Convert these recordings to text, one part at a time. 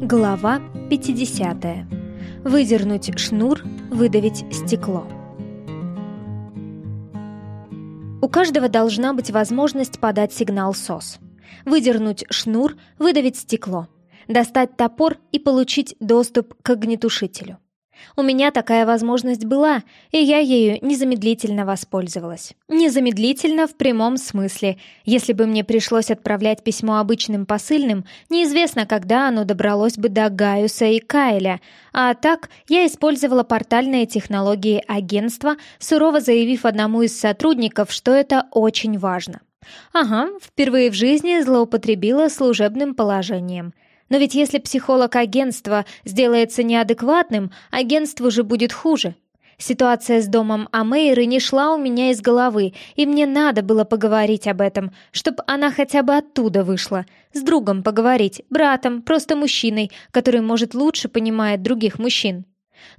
Глава 50. Выдернуть шнур, выдавить стекло. У каждого должна быть возможность подать сигнал СОС. Выдернуть шнур, выдавить стекло. Достать топор и получить доступ к огнетушителю. У меня такая возможность была, и я ею незамедлительно воспользовалась. Незамедлительно в прямом смысле. Если бы мне пришлось отправлять письмо обычным посыльным, неизвестно, когда оно добралось бы до Гаюса и Кайля. А так я использовала портальные технологии агентства, сурово заявив одному из сотрудников, что это очень важно. Ага, впервые в жизни злоупотребила служебным положением – но ведь если психолог агентства сделается неадекватным, агентству же будет хуже. Ситуация с домом Амейры не шла у меня из головы, и мне надо было поговорить об этом, чтобы она хотя бы оттуда вышла. С другом поговорить, братом, просто мужчиной, который, может, лучше понимает других мужчин.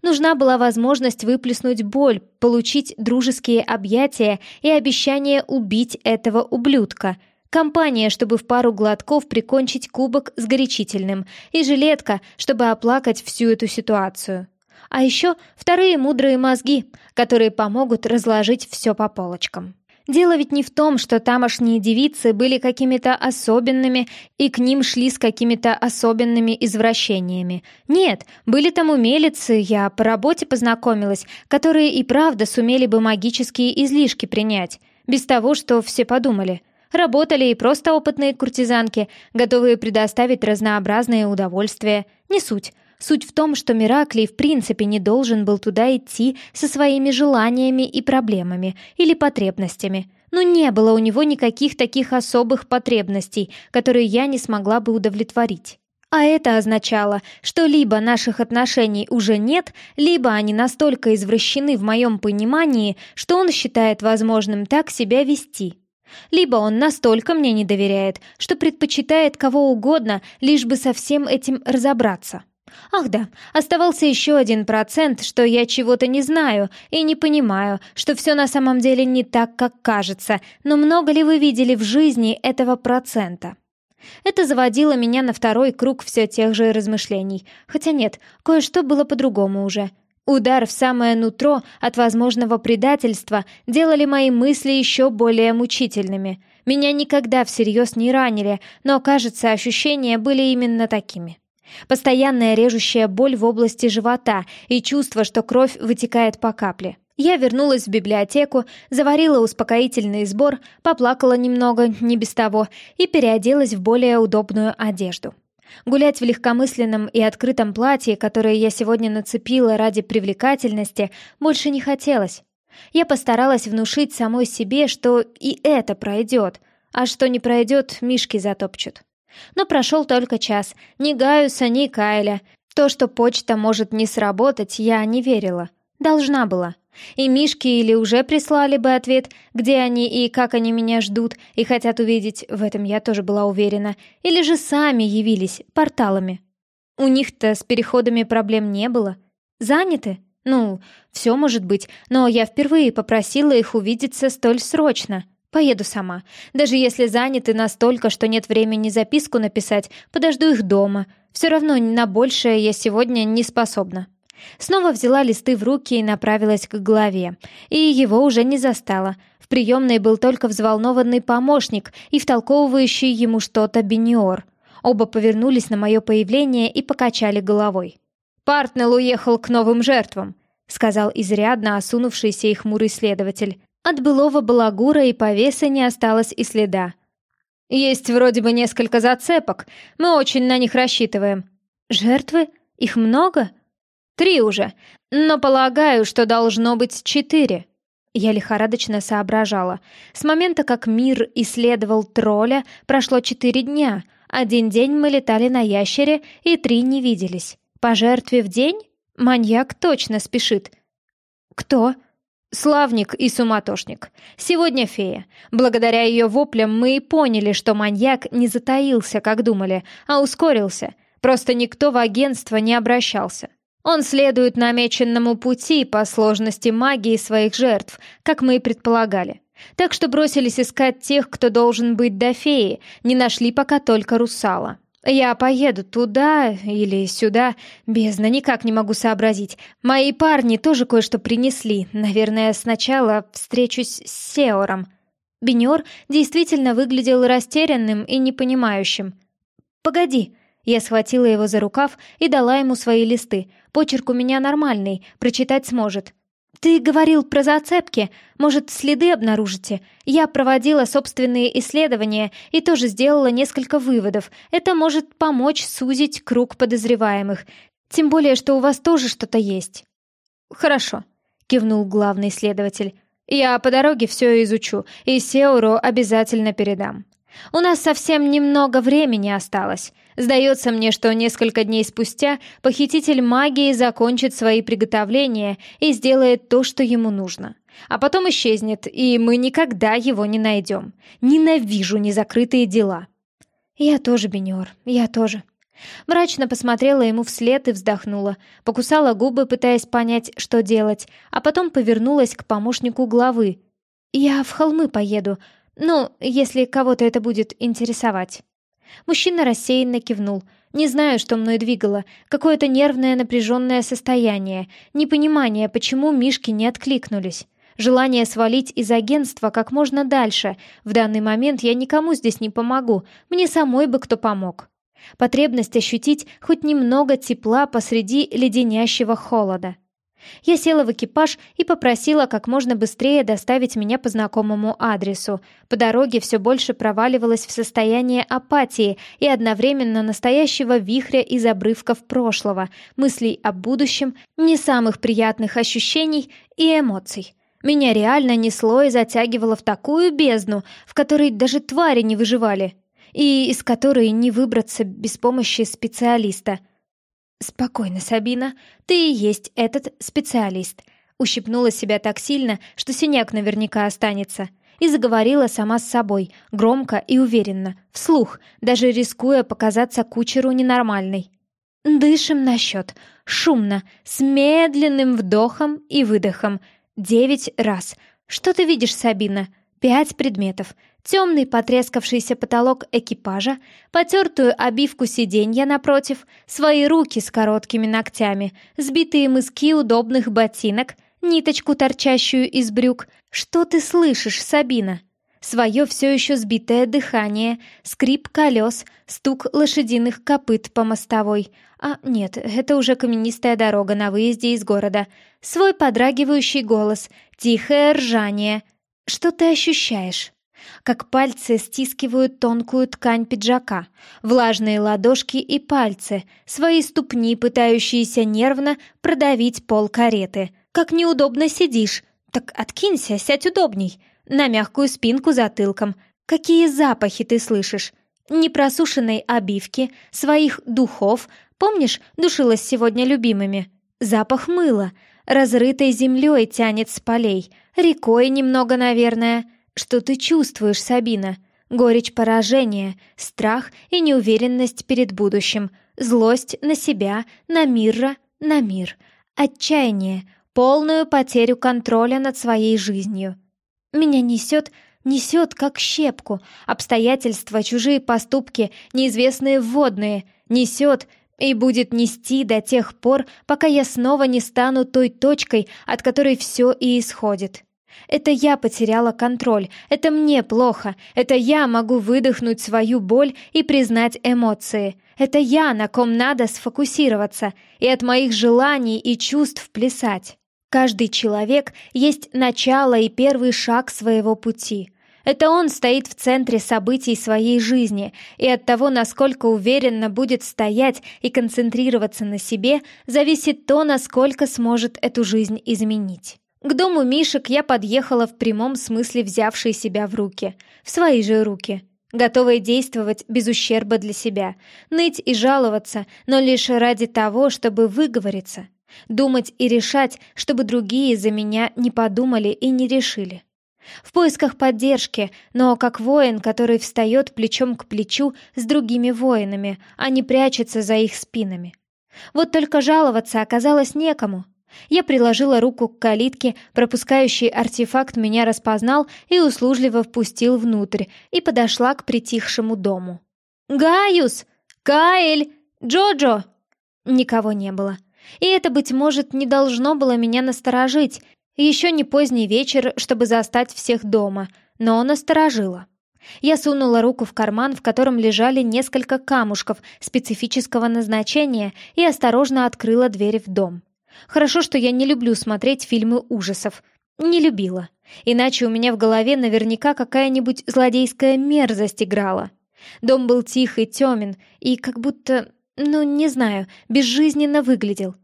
Нужна была возможность выплеснуть боль, получить дружеские объятия и обещание убить этого ублюдка — Компания, чтобы в пару глотков прикончить кубок с горячительным, и жилетка, чтобы оплакать всю эту ситуацию. А еще вторые мудрые мозги, которые помогут разложить все по полочкам. Дело ведь не в том, что тамошние девицы были какими-то особенными и к ним шли с какими-то особенными извращениями. Нет, были там умелицы, я по работе познакомилась, которые и правда сумели бы магические излишки принять, без того, что все подумали – Работали и просто опытные куртизанки, готовые предоставить разнообразные удовольствия. Не суть. Суть в том, что Мираклий в принципе не должен был туда идти со своими желаниями и проблемами или потребностями. Но не было у него никаких таких особых потребностей, которые я не смогла бы удовлетворить. А это означало, что либо наших отношений уже нет, либо они настолько извращены в моем понимании, что он считает возможным так себя вести. Либо он настолько мне не доверяет, что предпочитает кого угодно, лишь бы со всем этим разобраться. Ах да, оставался еще один процент, что я чего-то не знаю и не понимаю, что все на самом деле не так, как кажется, но много ли вы видели в жизни этого процента? Это заводило меня на второй круг все тех же размышлений. Хотя нет, кое-что было по-другому уже. Удар в самое нутро от возможного предательства делали мои мысли еще более мучительными. Меня никогда всерьез не ранили, но, кажется, ощущения были именно такими. Постоянная режущая боль в области живота и чувство, что кровь вытекает по капле. Я вернулась в библиотеку, заварила успокоительный сбор, поплакала немного, не без того, и переоделась в более удобную одежду. Гулять в легкомысленном и открытом платье, которое я сегодня нацепила ради привлекательности, больше не хотелось. Я постаралась внушить самой себе, что и это пройдет, а что не пройдет, мишки затопчут. Но прошел только час, ни Гаюса, ни Кайля. То, что почта может не сработать, я не верила. Должна была. И Мишки или уже прислали бы ответ, где они и как они меня ждут и хотят увидеть, в этом я тоже была уверена, или же сами явились порталами. У них-то с переходами проблем не было. Заняты? Ну, все может быть, но я впервые попросила их увидеться столь срочно. Поеду сама. Даже если заняты настолько, что нет времени записку написать, подожду их дома. Все равно на большее я сегодня не способна. Снова взяла листы в руки и направилась к главе. И его уже не застала. В приемной был только взволнованный помощник и втолковывающий ему что-то Бениор. Оба повернулись на мое появление и покачали головой. «Партнелл уехал к новым жертвам», — сказал изрядно осунувшийся и хмурый следователь. От былого балагура и повеса не осталось и следа. «Есть вроде бы несколько зацепок. Мы очень на них рассчитываем». «Жертвы? Их много?» Три уже, но полагаю, что должно быть четыре. Я лихорадочно соображала. С момента, как мир исследовал тролля, прошло четыре дня. Один день мы летали на ящере, и три не виделись. По жертве в день? Маньяк точно спешит. Кто? Славник и суматошник. Сегодня фея. Благодаря ее воплям мы и поняли, что маньяк не затаился, как думали, а ускорился. Просто никто в агентство не обращался. Он следует намеченному пути по сложности магии своих жертв, как мы и предполагали. Так что бросились искать тех, кто должен быть до феи, не нашли пока только русала. «Я поеду туда или сюда. Бездна, никак не могу сообразить. Мои парни тоже кое-что принесли. Наверное, сначала встречусь с Сеором». Беньор действительно выглядел растерянным и непонимающим. «Погоди!» Я схватила его за рукав и дала ему свои листы. Почерк у меня нормальный, прочитать сможет. «Ты говорил про зацепки. Может, следы обнаружите? Я проводила собственные исследования и тоже сделала несколько выводов. Это может помочь сузить круг подозреваемых. Тем более, что у вас тоже что-то есть». «Хорошо», — кивнул главный следователь. «Я по дороге все изучу и Сеуру обязательно передам». У нас совсем немного времени осталось. Сдается мне, что несколько дней спустя похититель магии закончит свои приготовления и сделает то, что ему нужно. А потом исчезнет, и мы никогда его не найдем. Ненавижу незакрытые дела. Я тоже, Бенер, я тоже. Мрачно посмотрела ему вслед и вздохнула, покусала губы, пытаясь понять, что делать, а потом повернулась к помощнику главы. «Я в холмы поеду, ну, если кого-то это будет интересовать. Мужчина рассеянно кивнул. Не знаю, что мной двигало. Какое-то нервное напряженное состояние. Непонимание, почему Мишки не откликнулись. Желание свалить из агентства как можно дальше. В данный момент я никому здесь не помогу. Мне самой бы кто помог. Потребность ощутить хоть немного тепла посреди леденящего холода. Я села в экипаж и попросила как можно быстрее доставить меня по знакомому адресу. По дороге все больше проваливалась в состояние апатии и одновременно настоящего вихря из обрывков прошлого, мыслей о будущем, не самых приятных ощущений и эмоций. Меня реально несло и затягивало в такую бездну, в которой даже твари не выживали, и из которой не выбраться без помощи специалиста — «Спокойно, Сабина, ты и есть этот специалист», ущипнула себя так сильно, что синяк наверняка останется, и заговорила сама с собой, громко и уверенно, вслух, даже рискуя показаться кучеру ненормальной. «Дышим на счет, шумно, с медленным вдохом и выдохом, девять раз. Что ты видишь, Сабина? Пять предметов темный потрескавшийся потолок экипажа, потертую обивку сиденья напротив, свои руки с короткими ногтями, сбитые мыски удобных ботинок, ниточку, торчащую из брюк. Что ты слышишь, Сабина? Свое все еще сбитое дыхание, скрип колес, стук лошадиных копыт по мостовой. А нет, это уже каменистая дорога на выезде из города. Свой подрагивающий голос, тихое ржание. Что ты ощущаешь? Как пальцы стискивают тонкую ткань пиджака, влажные ладошки и пальцы, свои ступни, пытающиеся нервно продавить пол кареты. Как неудобно сидишь. Так откинься, сядь удобней. На мягкую спинку затылком. Какие запахи ты слышишь? Непросушенной обивки, своих духов. Помнишь, душилась сегодня любимыми? Запах мыла. Разрытой землей тянет с полей. Рекой немного, наверное. Что ты чувствуешь, Сабина? Горечь поражения, страх и неуверенность перед будущим, злость на себя, на мира, на мир, отчаяние, полную потерю контроля над своей жизнью. Меня несет, несет как щепку, обстоятельства, чужие поступки, неизвестные вводные, несет и будет нести до тех пор, пока я снова не стану той точкой, от которой все и исходит. Это я потеряла контроль, это мне плохо, это я могу выдохнуть свою боль и признать эмоции. Это я, на ком надо сфокусироваться, и от моих желаний и чувств плясать. Каждый человек есть начало и первый шаг своего пути. Это он стоит в центре событий своей жизни, и от того, насколько уверенно будет стоять и концентрироваться на себе, зависит то, насколько сможет эту жизнь изменить. К дому Мишек я подъехала в прямом смысле взявшей себя в руки, в свои же руки, готовая действовать без ущерба для себя, ныть и жаловаться, но лишь ради того, чтобы выговориться, думать и решать, чтобы другие за меня не подумали и не решили. В поисках поддержки, но как воин, который встает плечом к плечу с другими воинами, а не прячется за их спинами. Вот только жаловаться оказалось некому — я приложила руку к калитке, пропускающий артефакт меня распознал и услужливо впустил внутрь, и подошла к притихшему дому. «Гаюс!» — «Каэль! Джоджо!» Никого не было. И это, быть может, не должно было меня насторожить. Еще не поздний вечер, чтобы застать всех дома, но насторожило. Я сунула руку в карман, в котором лежали несколько камушков специфического назначения, и осторожно открыла дверь в дом. Хорошо, что я не люблю смотреть фильмы ужасов. Не любила. Иначе у меня в голове наверняка какая-нибудь злодейская мерзость играла. Дом был тих и темен, и как будто, ну, не знаю, безжизненно выглядел.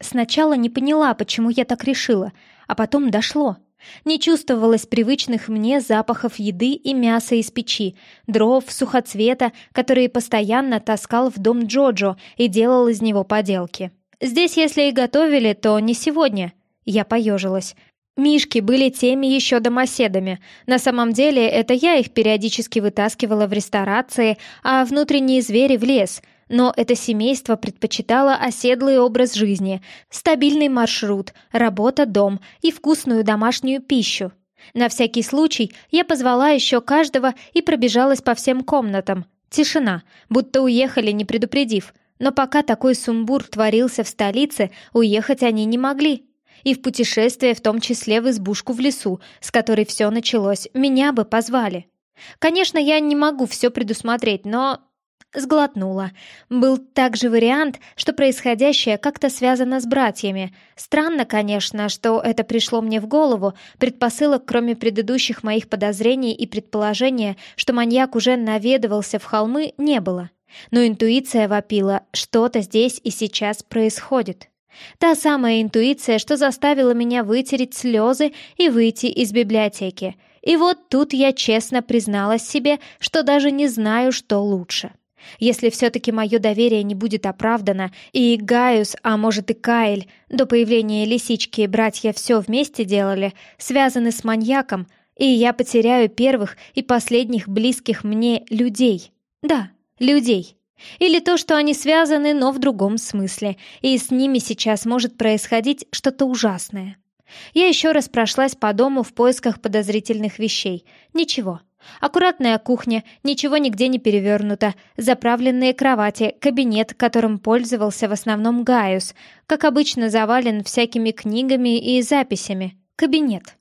Сначала не поняла, почему я так решила, а потом дошло. Не чувствовалось привычных мне запахов еды и мяса из печи, дров, сухоцвета, которые постоянно таскал в дом Джоджо и делал из него поделки. Здесь, если и готовили, то не сегодня. Я поежилась. Мишки были теми еще домоседами. На самом деле, это я их периодически вытаскивала в ресторации, а внутренние звери в лес. Но это семейство предпочитало оседлый образ жизни, стабильный маршрут, работа, дом и вкусную домашнюю пищу. На всякий случай я позвала еще каждого и пробежалась по всем комнатам. Тишина, будто уехали, не предупредив. Но пока такой сумбур творился в столице, уехать они не могли и в путешествие, в том числе в избушку в лесу, с которой все началось, меня бы позвали. Конечно, я не могу все предусмотреть, но... Сглотнула. Был также вариант, что происходящее как-то связано с братьями. Странно, конечно, что это пришло мне в голову. Предпосылок, кроме предыдущих моих подозрений и предположения, что маньяк уже наведывался в холмы, не было. Но интуиция вопила, что-то здесь и сейчас происходит. Та самая интуиция, что заставила меня вытереть слезы и выйти из библиотеки. И вот тут я честно призналась себе, что даже не знаю, что лучше. Если все-таки мое доверие не будет оправдано, и Гaius, а может и Каэль, до появления лисички братья все вместе делали, связаны с маньяком, и я потеряю первых и последних близких мне людей. Да, людей. Или то, что они связаны, но в другом смысле, и с ними сейчас может происходить что-то ужасное. Я еще раз прошлась по дому в поисках подозрительных вещей. Ничего. Аккуратная кухня, ничего нигде не перевернуто, заправленные кровати, кабинет, которым пользовался в основном Гaius, как обычно завален всякими книгами и записями. Кабинет.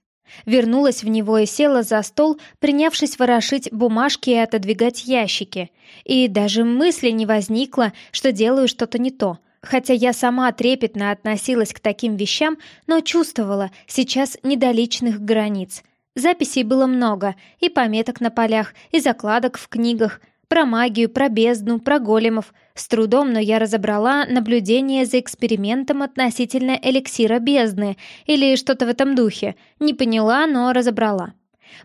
Вернулась в него и села за стол, принявшись ворошить бумажки и отодвигать ящики. И даже мысли не возникло, что делаю что-то не то. Хотя я сама трепетно относилась к таким вещам, но чувствовала сейчас недоличных границ. Записей было много, и пометок на полях, и закладок в книгах, про магию, про бездну, про големов. С трудом, но я разобрала наблюдение за экспериментом относительно эликсира бездны или что-то в этом духе. Не поняла, но разобрала.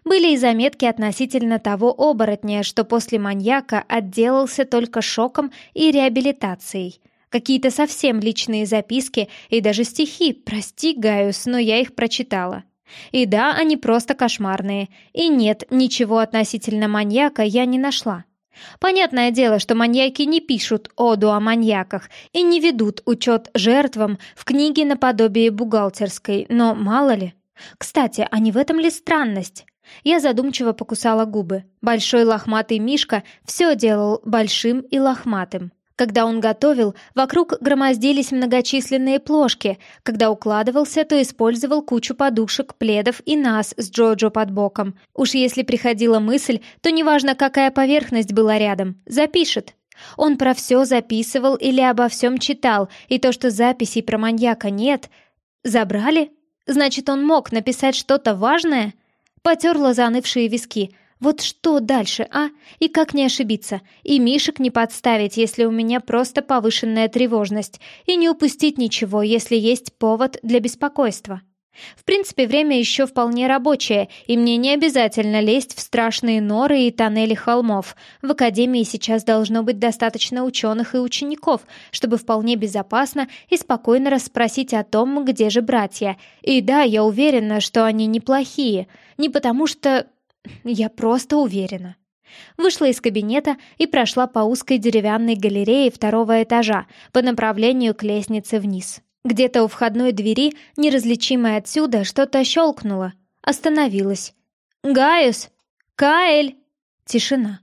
Были и заметки относительно того оборотня, что после маньяка отделался только шоком и реабилитацией. Какие-то совсем личные записки и даже стихи, прости, Гaius, но я их прочитала. И да, они просто кошмарные. И нет, ничего относительно маньяка я не нашла. Понятное дело, что маньяки не пишут оду о маньяках и не ведут учет жертвам в книге наподобие бухгалтерской, но мало ли. Кстати, а не в этом ли странность? Я задумчиво покусала губы. Большой лохматый Мишка все делал большим и лохматым. Когда он готовил, вокруг громоздились многочисленные плошки. Когда укладывался, то использовал кучу подушек, пледов и нас с Джоджо под боком. Уж если приходила мысль, то неважно, какая поверхность была рядом, запишет. Он про все записывал или обо всем читал, и то, что записей про маньяка нет... Забрали? Значит, он мог написать что-то важное? Потерла занывшие виски — вот что дальше, а? И как не ошибиться? И Мишек не подставить, если у меня просто повышенная тревожность, и не упустить ничего, если есть повод для беспокойства. В принципе, время еще вполне рабочее, и мне не обязательно лезть в страшные норы и тоннели холмов. В академии сейчас должно быть достаточно ученых и учеников, чтобы вполне безопасно и спокойно расспросить о том, где же братья. И да, я уверена, что они неплохие. Не потому что я просто уверена. Вышла из кабинета и прошла по узкой деревянной галерее второго этажа по направлению к лестнице вниз. Где-то у входной двери, неразличимой отсюда, что-то щелкнуло. Остановилась. «Гaius! Каэль!» Тишина.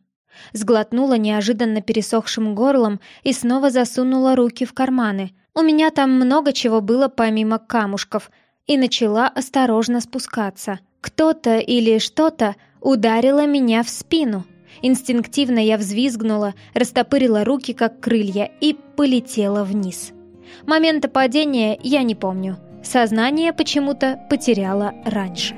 Сглотнула неожиданно пересохшим горлом и снова засунула руки в карманы. У меня там много чего было помимо камушков. И начала осторожно спускаться. Кто-то или что-то ударило меня в спину. Инстинктивно я взвизгнула, растопырила руки, как крылья, и полетела вниз. Момента падения я не помню. Сознание почему-то потеряла раньше.